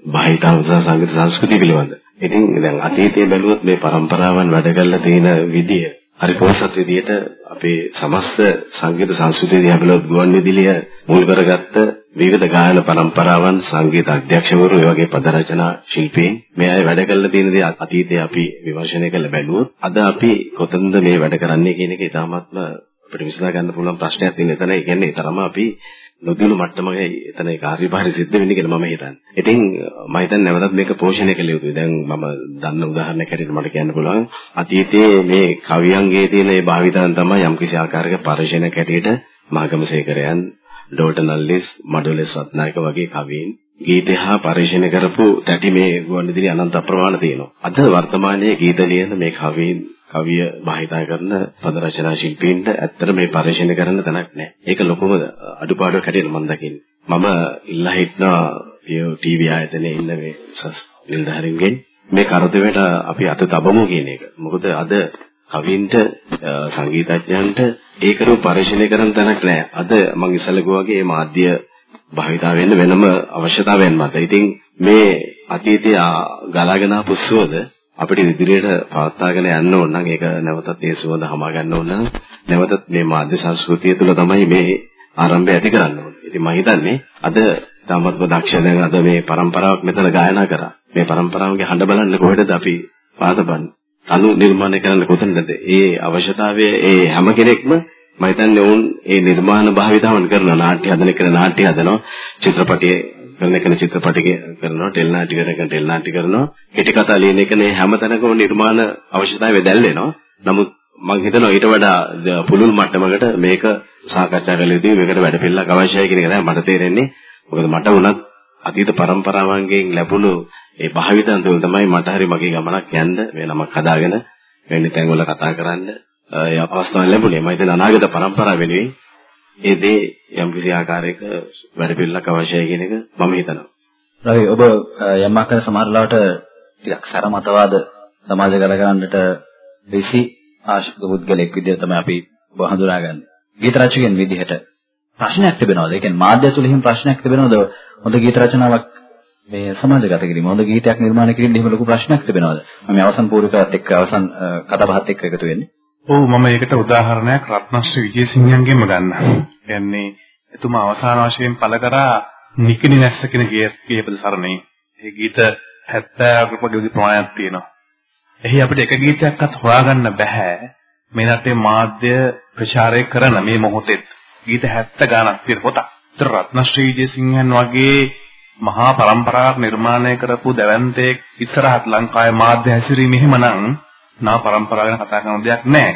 භාවිතාව සහ සංගීත සංස්කෘතිය පිළිබඳ. ඉතින් දැන් අතීතයේ බැලුවොත් මේ પરම්පරාවන් වැඩ කරලා තියෙන විදිය හරි පොහොසත් විදියට අපේ සමස්ත සංගීත සංස්කෘතිය දිහා බලුවොත් ගුවන් විදුලිය මුල් කරගත්ත විවිධ ගායන પરම්පරාවන් සංගීත අධ්‍යක්ෂකවරු ඒ වගේ පද රචනා ශිල්පීන් මේ අය වැඩ කරලා තියෙන දේ අතීතයේ අපි විමර්ශනය කරලා බැලුවොත් අද අපි කොතනද මේ වැඩ කරන්නේ කියන එක ඉතාමත්ම අපිට විසඳා ගන්න පුළුවන් ප්‍රශ්නයක් තියෙන එතන. ඒ කියන්නේ තරම අපි නොදිනු මට්ටමක එතන ඒ කාර්යභාරය සිද්ධ වෙන්නේ කියලා මම හිතන්නේ. ඉතින් මම හිතන්නේ නැවතත් මේක පෝෂණය කළ යුතුයි. දැන් මම දන්න උදාහරණයක් හැටියට මට කියන්න පුළුවන් අතීතයේ මේ කවියන්ගේ තියෙන ඒ භාවිතයන් තමයි යම්කිසි ආකාරයක පරිශනයක් හැටියට මාගමසේකරයන්, ඩෝටනල්ලිස්, මඩොලෙස් රත්නායක වගේ කවීන් ගීතය හා පරිශන කරපු තැටි මේ ගුවන්විදුලි අනන්ත අප්‍රමාණ තියෙනවා. අද වර්තමානයේ ගීත ලියන මේ කවීන් කවිය භාවිතා කරන පද රචනා ශිල්පීන්ට ඇත්තට මේ පරිශන කරන්න තැනක් නැහැ. ඒක ලොකුම අඩුපාඩුවක් හැටියට මම දකින්නේ. මම ඉල්ලා හිටනවා ටීවී ආයතනයේ ඉන්න මේ උසස් නිලධාරීන්ගෙන් මේ කරදවයට අපි අත තබමු කියන එක. මොකද අද කවින්ට සංගීතඥයන්ට ඒකරු පරිශීලනය කරන්න තැනක් නැහැ. අද මම ඉස්සෙල්ලා වගේ මේ මාධ්‍ය භාවිතා වෙන්න වෙනම අවශ්‍යතාවයන් මත. ඉතින් මේ අතීතයේ ගලාගෙන ආපු සුවඳ අපිට ඉදිරියට පවත්වාගෙන යන්න ඕන නම් ඒක නැවතත් ඒ සුවඳ හමා ගන්න ඕන නම් නැවතත් මේ මාධ්‍ය සංස්කෘතිය තුළ තමයි මේ ආරම්භය ඇති කරන්න ඕනේ. ඉතින් මම හිතන්නේ අද තාමත්ම දක්ෂ දැන් අද මේ પરම්පරාවක් මෙතන ගායනා කරා. මේ પરම්පරාවගේ හඬ බලන්න කොහෙටද අපි පාදබන්නේ? අනු නිර්මාණය කරන්න කොතනද? ඒ අවශ්‍යතාවය ඒ හැම කෙනෙක්ම මම හිතන්නේ ඔවුන් ඒ නිර්මාණ භාවිතාවන් කරන නාට්‍ය හදන එක නාට්‍ය හදනවා චිත්‍රපටයේ කරන චිත්‍රපට කරනවා ටෙල්නාටි කරන ටෙල්නාටි කරනවා. කෙටි කතා ලියන එකනේ හැමතැනකම නිර්මාණ අවශ්‍යතාවය දැල්ලෙනවා නමුත් මම හිතනවා ඊට වඩා පුළුල් මට්ටමකට මේක සාකච්ඡා කළ යුතුයි. මේකට වැඩපිළිවෙලක් අවශ්‍යයි කියන එක තමයි මට තේරෙන්නේ. මොකද මට උනත් අතීත પરම්පරාවන්ගෙන් ලැබුණු ඒ භාවිතන් තුළ තමයි මට හරි මගේ ගමනක් යන්න මේ නමක් හදාගෙන වෙන්නේ තැන්වල කතා කරන්න ඒ අවස්ථාව ලැබුණේ. මම හිතන අනාගත પરම්පරාව වෙනුවෙන් ඒ දේ යම්කිසි ආකාරයක වැඩ පිළිලක් අවශ්‍යයි කියන එක මම හිතනවා. රවි ඔබ යම් ආකාර සමහරලාට ටිකක් සරමතවාද සමාජ කරගන්නට ඍෂි ආශික පුද්ගලෙක් විදිහට තමයි අපි ඔබ හඳුනාගන්නේ. ගීත රචකයන් විදිහට ප්‍රශ්නයක් තිබෙනවද? ඒ කියන්නේ මාධ්‍ය තුල එහෙම ප්‍රශ්නයක් තිබෙනවද? හොඳ ගීත රචනාවක් මේ සමාජගත කිරීම හොඳ ගීතයක් නිර්මාණය කිරීම එහෙම ලොකු ප්‍රශ්නයක් තිබෙනවද? මම අවසන් පූර්වකවත් එක්ක අවසන් කතා බහත් එක්ක එකතු වෙන්නේ. ඔව් මම ඒකට උදාහරණයක් රත්නශ්‍රී විජේසිංහන්ගෙන්ම ගන්නවා. කියන්නේ එතුමා අවසාන වශයෙන් පළ කරා නිකිනි නැස්ස කියන ගීතපද සරණේ. ඒ ගීත 70 රුපියල් ප්‍රමාණයක් තියෙනවා. එහි අපිට එක ගීතයක්වත් හොයාගන්න බෑ. මේ රටේ මාධ්‍ය ප්‍රචාරය කරන මේ මොහොතේ ගීත 70 ගාණක් තියෙන පොතක්. ඒතර රත්නශ්‍රී විජේසිංහන් වගේ මහා પરම්පරාවක් නිර්මාණය කරපු දැවැන්තයෙක් ඉස්සරහත් ලංකාවේ මාධ්‍ය හැසිරීම එහෙමනම් නා પરම්පරාව ගැන කතා කරන දෙයක් නැහැ.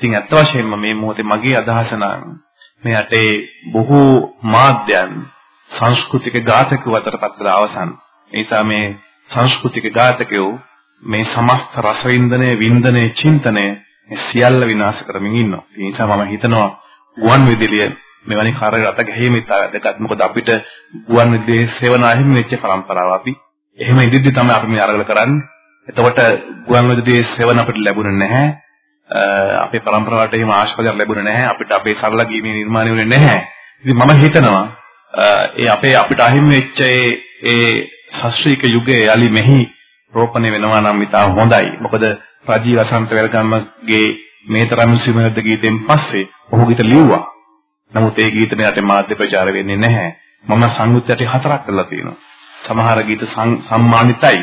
ඉතින් ඇත්ත වශයෙන්ම මේ මොහොතේ මගේ අදහස නම් මේ රටේ බොහෝ මාධ්‍යයන් සංස්කෘතික ඝාතකව අතරපත් වෙලා අවසන්. ඒ නිසා මේ සංස්කෘතික ඝාතකයෝ මේ සමස්ත රසවින්දනයේ වින්දනයේ චින්තනයේ මේ සියල්ල විනාශ කරමින් ඉන්නවා. ඒ නිසා මම හිතනවා ගුවන් විදුලිය මෙවැනි කාර්යගත ගැහිම ඉතා වැදගත්. මොකද අපිට ගුවන් විදුලියේ සේවනා හිමිනෙච්ච පරම්පරාව අපි. එහෙම ඉදිද්දි තමයි අපි මේ අරගල කරන්නේ. එතකොට ගුවන් විදුලියේ සේවන අපිට ලැබුණේ නැහැ. අපේ પરම්පරාවට එහෙම ආශාවක් ලැබුණේ නැහැ. අපිට අපේ සරල ගීමේ නිර්මාණය වුණේ නැහැ. ඉතින් මම හිතනවා ඒ අපේ අපිට අහිමි වෙච්ච ඒ ඒ ශාස්ත්‍රීය යුගයේ යලි මෙහි රෝපණය වෙනවා නම් ඉතා හොඳයි. මොකද රජී වසන්ත වෙල්ගම්මගේ මේ තරම් සිමනද්ද ගීතෙන් පස්සේ ඔහු ගීත ලිව්වා. නමුත් ඒ ගීත මෙයාට මාධ්‍ය ප්‍රචාර වෙන්නේ නැහැ. මම සංයුත්තට හතරක් කරලා තියෙනවා. සමහර ගීත සම්මානිතයි.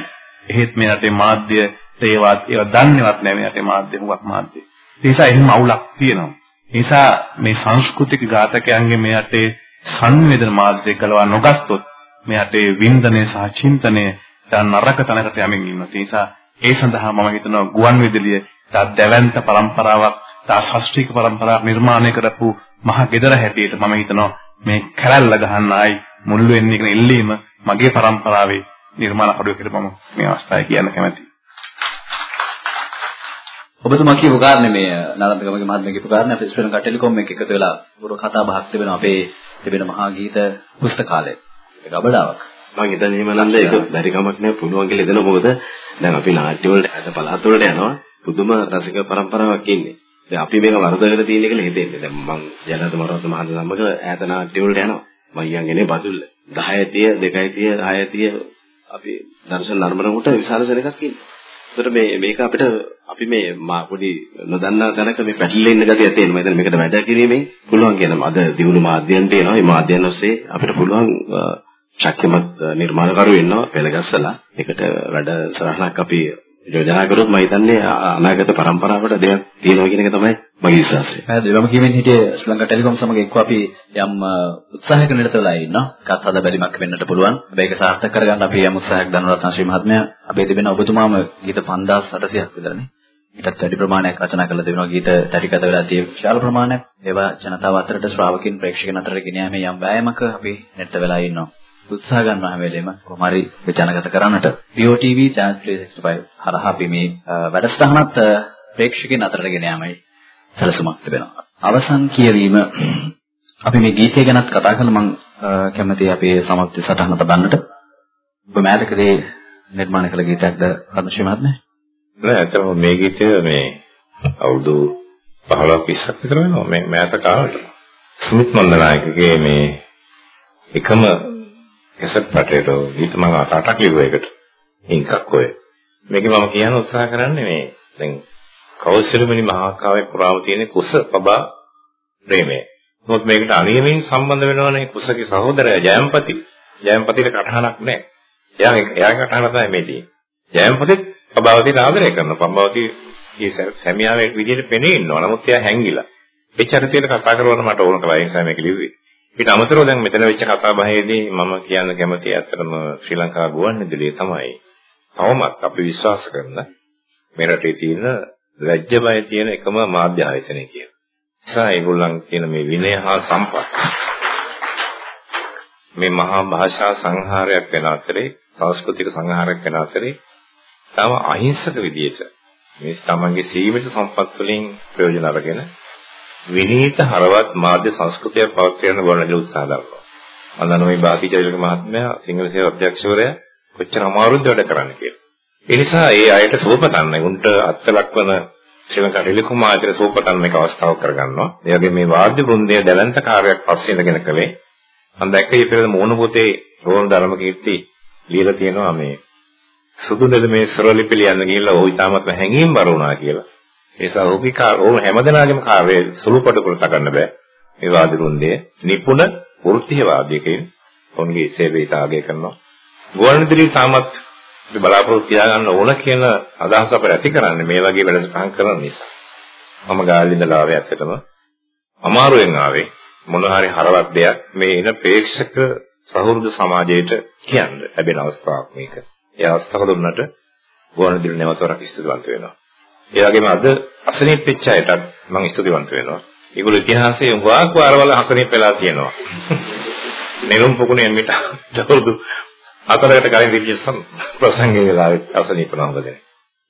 එහෙත් මේ රටේ මාධ්‍ය ඒවත් ඒවා දන්නේවත් නැහැ මේ රටේ මාධ්‍ය මොකක් මාධ්‍ය. ඒ නිසා එහෙම අවුලක් තියෙනවා. ඒ නිසා මේ සංස්කෘතික ඝාතකයන්ගේ මේ රටේ සංවේදන මාධ්‍ය කලවා නොගත්තොත් මේ රටේ වින්දනය සහ චින්තනය දැන් නරක තැනකට යමින් ඉන්නවා. ඒ නිසා ඒ සඳහා මම හිතනවා ගුවන් විදුලිය තා දැවැන්ත પરම්පරාවක් තා ශාස්ත්‍රීය પરම්පරාවක් නිර්මාණය කරපු මහ gedara හැටියට මම හිතනවා මේ කරල්ල ගහන්න ආයි මුල් වෙන්නේ කියන ඉල්ලීම මගේ પરම්පරාවේ නිර්මාණ කඩුව කියලා මම මේ අවස්ථාවේ කියන්න කැමතියි. ඔබතුමා කියපු කාරණේ මේ නරන්දගමගේ මහත්මයා කියපු කාරණේ අපේ ශ්‍රී ලංකා ටෙලිකොම් එක එකතු වෙලා පුරු කතා බහක් තිබෙනවා අපේ තිබෙන මහා ගීත පුස්තකාලය. ඒක ගබඩාවක්. මම හිතන්නේ එහෙම නන්ද ඒක බැරි කමක් නෑ පුළුවන් කියලා හිතන මොකද දැන් අපි නාට්‍ය වලට අද පළාත් වලට යනවා පුදුම රසික પરම්පරාවක් ඉන්නේ. දැන් අපි මේක වරදගෙන තියෙන කියලා හිතෙන්නේ. දැන් මම ජනත මරවත් මහත් සමග ඈත නාට්‍ය වලට යනවා. මම යන්නේ බතුල්ල. 10 තිය 2 තිය 10 තිය අපි දර්ශන නර්මනකට විශාල සෙනඟක් ඉන්නේ. ඒතර මේ මේක අපිට අපි මේ මා පොඩි නොදන්නා තැනක මේ පැටලෙන්න ඉන්න ගතියක් තියෙනවා. මම මේකට වැඩ කිරීමෙන් පුළුවන් කියනවා. අද දිනුණු මාධ්‍යයන් තියෙනවා. මේ මාධ්‍යයන් ඔස්සේ අපිට පුළුවන් ශක්තිමත් නිර්මාණකරු වෙන්නවා පෙළගස්සලා. ඒකට වැඩ සරහනක් අපි යෝජනා කරොත් මම හිතන්නේ අනාගත પરම්පරාවට දෙයක් තියෙනවා කියන එක තමයි මගේ විශ්වාසය. පැහැදිලි. මම කියමින් හිටියේ ශ්‍රී ලංකා ටෙලිකොම් සමග එක්ව අපි යම් උත්සාහයක නිරත වෙලා ඉන්නවා. කත් හද බැලිමක් වෙන්නට පුළුවන්. හැබැයි ඒක සාර්ථක කරගන්න අපි යම් උත්සාහයක් දනවරත්න ශ්‍රී මහත්මයා අපේ තිබෙන ඔබතුමාම ගීත 5800ක් විතරනේ. ඊටත් වැඩි ප්‍රමාණයක් රචනා කරලා තිබෙනවා ගීත තටිගත වෙලා තියෙන විශාල ප්‍රමාණයක්. ඒවා ජනතාව අතරට ශ්‍රාවකින් ප්‍රේක්ෂකයන් අතරට ගෙන යාමේ යම් වෑයමක අපි නිරත වෙලා ඉන්නවා. උත්සාහ ගන්නවා හැම වෙලේම කොහොම හරි ජනගත කරන්නට. POTV Channel 365 හරහා අපි මේ වැඩසටහනත් ප්‍රේක්ෂකයන් අතරට ගෙන යාමයි සැලසුමක් තිබෙනවා. අවසන් කියවීම අපි මේ ගීතය ගැනත් කතා කළා මම කැමතියි අපේ සමග්‍ර සටහන තබන්නට. ඔබ මෑතකදී නිර්මාණය කළ ගීතයක්ද අනුශී මහත්මයා? නෑ අතම මේ ගීතය මේ අවුරුදු 15ක් 20ක් විතර වෙනවා මේ මෑත කාලේ. සුමිත් මන්දනායකගේ මේ එකම කැසට් පටේට ගීත මම අට අටක් ලිව්වා ඒකට. ඉන්කක් ඔය. මේකේ මම කියන්න උත්සාහ කරන්නේ මේ දැන් කෞශලමනි මහා කාව්‍ය පුරාම තියෙන කුස පබා ප්‍රේමය. මොකද මේකට අනියමින් සම්බන්ධ වෙනවනේ කුසගේ සහෝදරයා ජයම්පති. ජයම්පතිට කටහනක් නැහැ. එයා එයාගේ කටහන තමයි මේ තියෙන්නේ. ජයම්පතිත් පබාවතිට ආදරය කරනවා. පබාවති ඒ සැමියාවේ විදිහට පෙනී ඉන්නවා. නමුත් එයා හැංගිලා. ඒ චරිතයට කතා කරවන්න මට ඕන කළා. ඒ නිසා මේක ලිව්වේ. ඊට අමතරව දැන් මෙතන වෙච්ච කතා බහේදී මම කියන්න කැමති ඇත්තටම ශ්‍රී ලංකා ගුවන්විදුලිය තමයි තවමත් අපි විශ්වාස කරන මේ රටේ තියෙන ලැජ්ජ බය තියෙන එකම මාධ්‍ය ආයතනය කියලා. නිසා ඒගොල්ලන් කියන මේ විනය හා සම්පත් මේ මහා භාෂා සංහාරයක් වෙන අතරේ සංස්කෘතික සංහාරයක් වෙන අතරේ තම අහිංසක විදියට මේ තමන්ගේ සීමිත සම්පත් වලින් ප්‍රයෝජන අරගෙන විනීත හරවත් මාධ්‍ය සංස්කෘතියක් පවත්වන්න ගොඩනැගිලි උත්සාහ දරනවා. මම දන්නවා මේ බාකි චෛලික මහත්මයා සිංහල සේවා අධ්‍යක්ෂවරයා කොච්චර අමාරුද වැඩ කරන්න කියලා. ඒ නිසා ඒ අයට සුවපතන්න උන්ට අත්ලක්වන ශ්‍රී ලංකා ටෙලිකොම් ආයතන සුවපතන්න මේක අවස්ථාවක් කරගන්නවා. ඒ වගේ මේ වාද්‍ය වෘන්දය දැලන්ත කාර්යයක් පස්සේ ඉඳගෙන කළේ. මම දැක්කේ ඉතින් මෝන පොතේ රෝහණ ධර්මකීර්ති ලියලා තියෙනවා මේ සුදු නෙළුමේ සරලිපි ලියන්න ගිහිල්ලා ඔහු ඉතාමත් හැංගීම්බර වුණා කියලා. ඒ නිසා ඔහුගේ කාර්ය ඔහු හැමදෙනාගේම කාර්යය සුළුපටු කර තකන්න බෑ. මේ වාද්‍ය වෘන්දය නිපුණ වෘත්තීය වාද්‍යකයින් ඔවුන්ගේ සේවය ඉතාගේ කරනවා. ගුවන්විදුලි තාමත් බලාපොරොත්තු තියාගන්න ඕන කියන අදහස අපිට ඇති කරන්නේ මේ වගේ වැඩසටහන් කරන නිසා. මම ගාල්ලින්දලා ආවේ ඇත්තටම අමාරුවෙන් ආවේ මොන හරි හරවත් දෙයක් මේ එන ප්‍රේක්ෂක සහෘද සමාජයට කියන්න ලැබෙන අවස්ථාවක් මේක. ඒ අවස්ථාව දුන්නට ගුවන්විදුලි නැවතවරක් ස්තුතිවන්ත වෙනවා. ඒ වගේම අද අසනීප වෙච්ච අයටත් මම ස්තුතිවන්ත වෙනවා. ඒගොල්ලෝ ඉතිහාසයේ හුඟක් වාරවල අසනීප වෙලා තියෙනවා. නෙළුම් පොකුණේ මිට දවුරුදු හතරකට කලින් තිබිච්ච ප්‍රසංගයේ වෙලාවෙත් අසනීප නම්බදේ.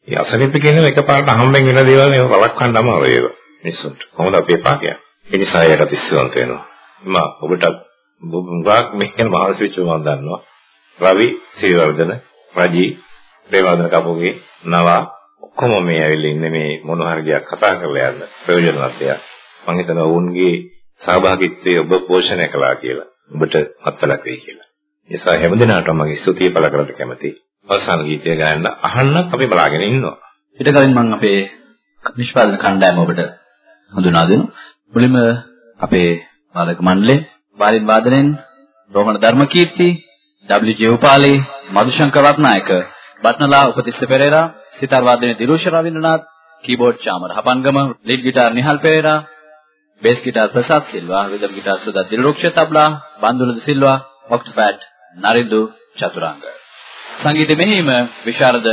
ඒ අසනීප කියන්නේ එකපාරට හම්බෙන් වෙන දේවල් මේව වළක්වන්න අමාරු ඒක. මිනිස්සුන්ට. කොහොමද අපි එපා කියන්නේ? ඒ නිසා ඒකට ඉස්සුවන්ත වෙනවා. මම ඔබට මුගක් මේකෙන් මහල්සිච්ච මම දන්නවා. රවි සිරිවර්ධන, රජී, ප්‍රේමවර්ධන කපුගේ, නවා ඔක්කොම මේ ඇවිල්ලා ඉන්නේ මේ මොන හරි දෙයක් කතා කරලා යන්න ප්‍රයෝජනවත් දෙයක්. මම හිතනවා වුන්ගේ සහභාගීත්වය ඔබ පෝෂණය කළා කියලා. ඔබට අත්ලක් වෙයි කියලා. නිසා හැමදෙනාටම මගේ ස්තුතිය පළ කරන්න කැමතියි. අවසාන ගීතය ගායන්න අහන්න අපි බලාගෙන ඉන්නවා. ඊට කලින් මම අපේ නිෂ්පාදන කණ්ඩායම ඔබට හඳුනා දෙනවා. මුලින්ම අපේ වාදක මණ්ඩලය වාදින් වාදනයෙන් රෝහණ ධර්මකීර්ති, W.J. උපාලි, මధుශංකර රත්නායක, බත්නලා Upatissa Perera, sitar වාදනයේ Dilusha Ravindranath, keyboard Chamara Hapangama, lead guitar Nihal Perera, bass guitar Prasad Silva, rhythm guitar Sudath Dilaruksha tabla, Bandula de Silva, octopad Narindu Chathuranga. සංගීත මෙහිම විශාරද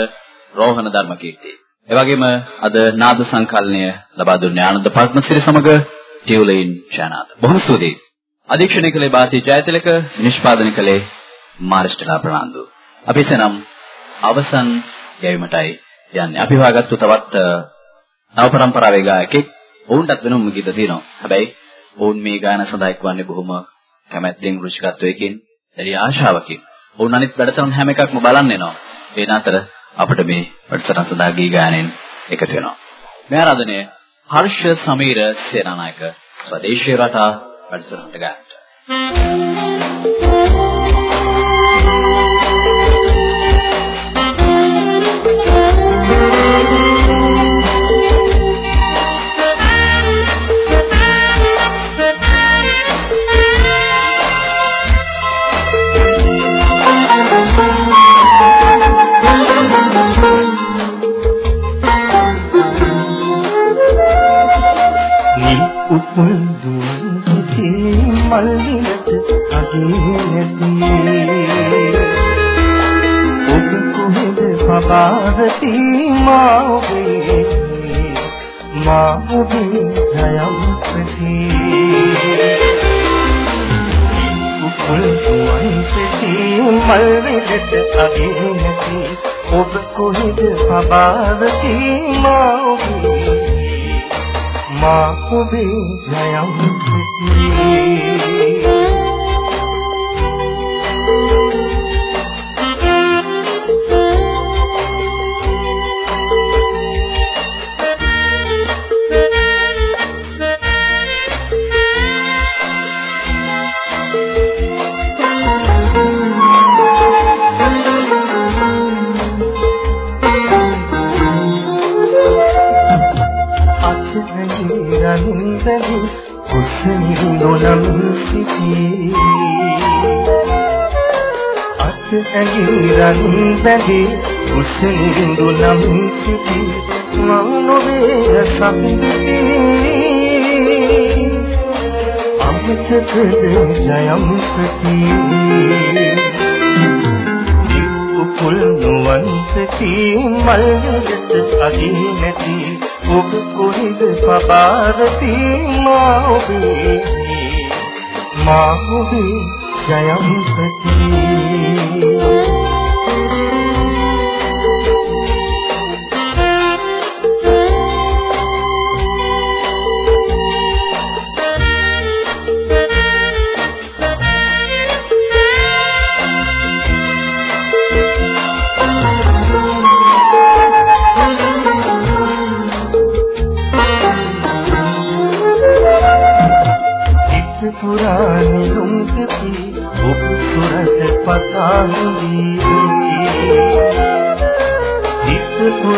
රෝහණ ධර්මකීර්ති. එවැගේම අද නාද සංකල්පනය ලබා දුන්නේ ආනන්ද පද්මසිරි සමග ටියුලයින් ඡානාද. බොහොම ස්තුතියි. අධීක්ෂණය කළේ භාරතී ජයතිලක, නිෂ්පාදනය කළේ මාර්ෂ්ටලා ප්‍රනාන්දු. අපි එසනම් අවසන් යැවීමටයි යන්නේ. අපි හොයාගත්තු තවත් නව પરම්පරාවේ ගායකෙක් ඔවුන්ටත් වෙනම ගීත තියෙනවා. හැබැයි ඔවුන් මේ ගායන සඳහා එක්වන්නේ බොහොම කැමැත්තෙන් රුචිකත්වයකින්, එරි ආශාවකින්. ඔවුන් අනිත් වැඩසටහන් හැම එකක්ම බලන්න එනවා. ඒ අතර අපිට මේ වැඩසටහන සඳහා ගී ගායනෙන් එකතු වෙනවා. මේ ආරාධනය හර්ෂ සමීර සේනානායක ස්වදේශීය රටා වැඩසටහනට දුවන් සිතේ මල් දිනට අදී නැති ඔබ කොහෙද පබාවති මා ඔබේ මා ඔබේ ජයම් ප්‍රති උපුල් දුවන් සිතේ මල් දිනට අදී නැති ඔබ කොහෙද පබාවති මා ඔබේ මා ඔබේ ජයම් ප්‍රති අත් ඇඟි රනින්දලි කුසනිරු නොනම් සිටී මම නොවේ සම්පිති අමතකද ජයම් සති කුල් නොවන් සති මල් යදට අදී නැති ඔබ කොහෙද පබාරති? මා ඔබේ මා ඔබේ ජයම්පති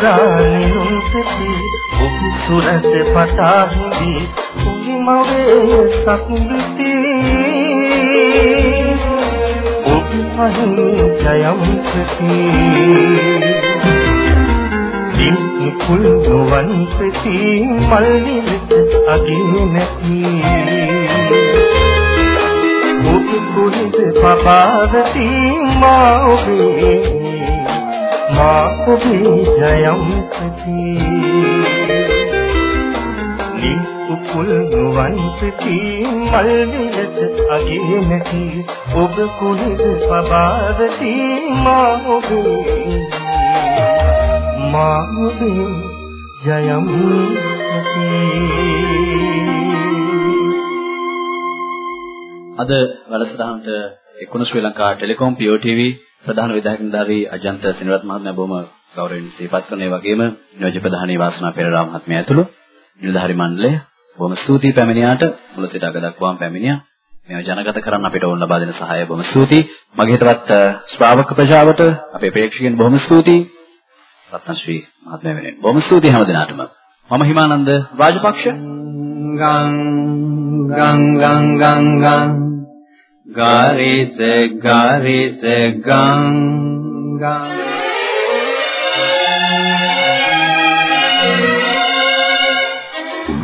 විත් පුරාණි ලුම්කති ඔබ සුරත පතාහි කුලිමවේ සක්විති ඔබ අහි ජයම් ප්‍රති දින් කුල් නොවන් ප්‍රති මල් විත් අගේ නැති ඔබ කුලිද පපාවති මා ඔබේ මා ඔබේ ජයම් ප්‍රති නිකුල් නුවන් ප්‍රති මල් විලට අගේ නැති ඔබ කුලිද පපාවති මා ඔබේ මා ඔබේ ජයම් ප්‍රති අද වැඩසටහනට එකුණ ශ්‍රී ලංකා ටෙලිකොම් POTV ප්‍රධාන විධායක නිලධාරී අජන්ත සිනරත් මහත්මයා බොහොම ගෞරවයෙන් සිහිපත් කරන ඒ වගේම නියෝජ්‍ය ප්‍රධානී වාසනා පෙරේරා මහත්මයා ඇතුළු නිලධාරී මණ්ඩලය. බොහොම ස්තුතියි පැමිණියාට. මුල සිට අග දක්වාම පැමිණියා. මේව ජනගත කරන්න අපිට ඕන ලබා දෙන සහාය බොහොම ස්තුතියි. මගේ හිතවත් ශ්‍රාවක ප්‍රජාවට අපේ ප්‍රේක්ෂකයන් බොහොම ස්තුතියි. රත්නශ්‍රී මහත්මයා වෙනුවෙන් බොහොම ස්තුතියි හැම දිනාටම. මම හිමානන්ද රාජපක්ෂ. ගං ගං ගං ගං ගං. ගාරිස ගාරිස ගං ගං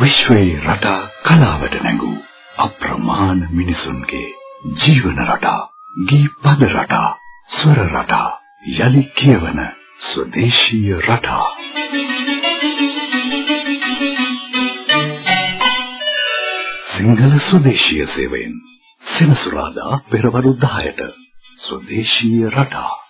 විශ්වයේ රටා කලාවට නැඟූ අප්‍රමාණ මිනිසුන්ගේ ජීවන රටා ගී පද රටා ස්වර රටා යලි කියවන ස්වදේශීය රටා. සිංහල ස්වදේශීය සේවයෙන් සෙනසුරාදා පෙරවරු 10ට ස්වදේශීය රටා.